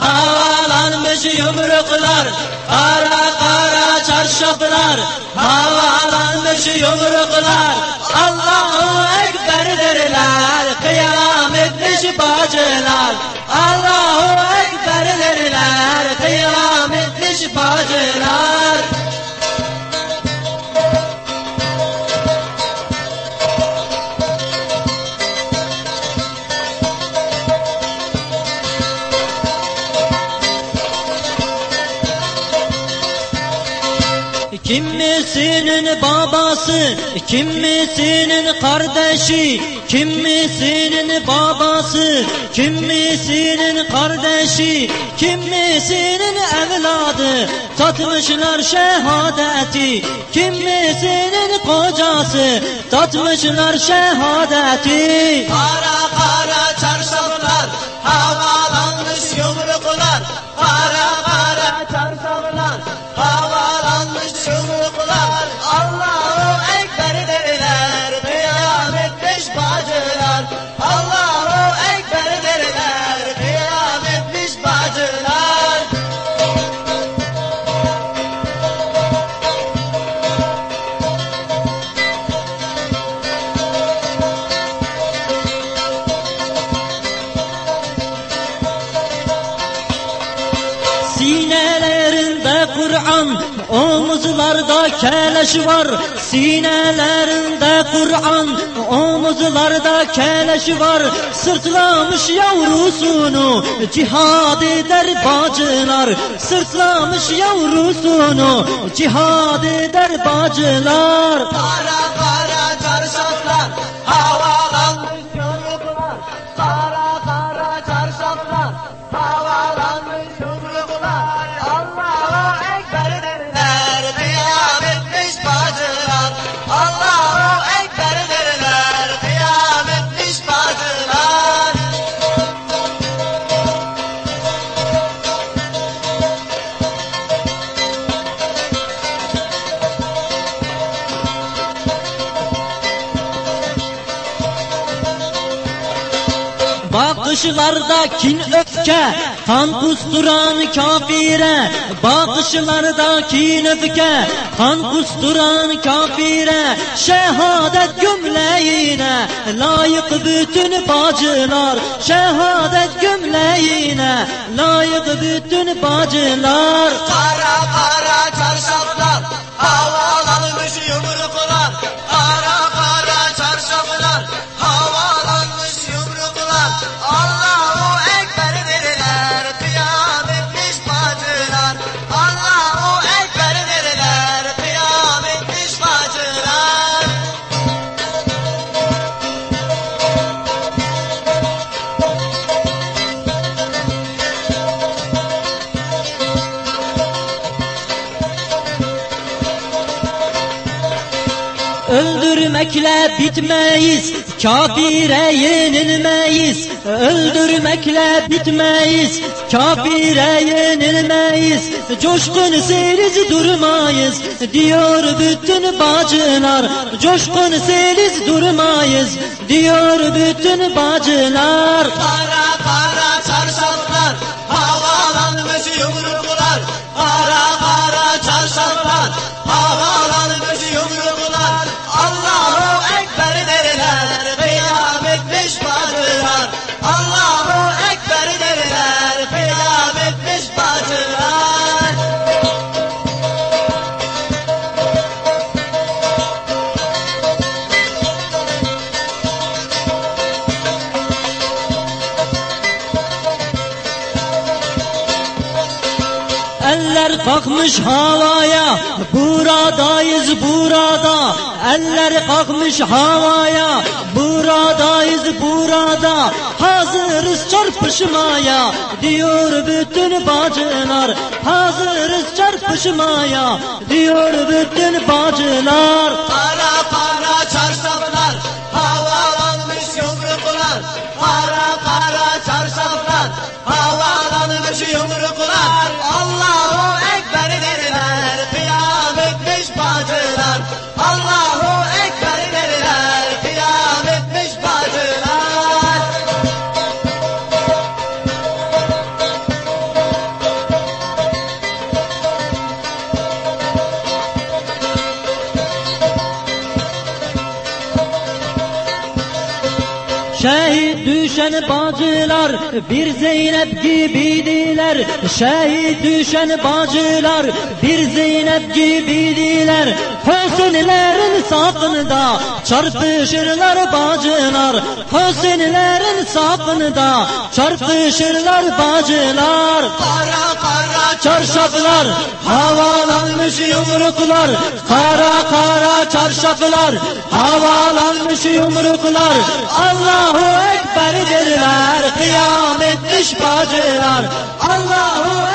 havalanmış yumruklar, kara kara çarşaflar, havalanmış yumruklar, Allahu Ekber derler, kıyametmiş bacılar, Allahu Ekber Kimisinin babası, kimisinin kardeşi, kimisinin babası, kimisinin kardeşi, kimisinin evladı, tatmışlar şehadeti, kimisinin kocası, tatmışlar şehadeti. Kara kara çarşaflar, havalanmış yumruklar. Omuzlarda keleş var. Sinelerinde Kur'an, omuzlarda keleş var. Sırtlamış yavrusunu, cihad eder bacılar. Sırtlamış yavrusunu, cihad eder bacılar. Kara Bakışlarda kin öfke, kan kusturan kafire. Bakışlarda kin öfke, kan kusturan kafire. Şehadet gömleğine layık bütün bacılar. Şehadet gömleğine layık bütün bacılar. Kara kara çarşaflar, havalanmış Öldürmekle bitmeyiz, kafire yenilmeyiz. Öldürmekle bitmeyiz, kafire yenilmeyiz. Coşkun seyriz durmayız, diyor bütün bacılar. Coşkun seyriz durmayız, diyor bütün bacılar. Kara kara Eller kalkmış havaya, buradayız burada. Eller kalkmış havaya, buradayız burada. Hazırız çarpışmaya, diyor bütün bacılar. Hazırız çarpışmaya, diyor bütün bacılar. Kara Şehit düşen bacılar bir Zeynep gibiydiler. Şehit düşen bacılar bir Zeynep gibiydiler. Hüsnülerin safında çarpışırlar bacılar. Hüsnülerin safında çarpışırlar bacılar. Kara kara Çarşaflar havalanmış yumruklar. Kara kara çarşaflar havalanmış yumruklar Allahu Ekber derler kıyametmiş bacılar Allahu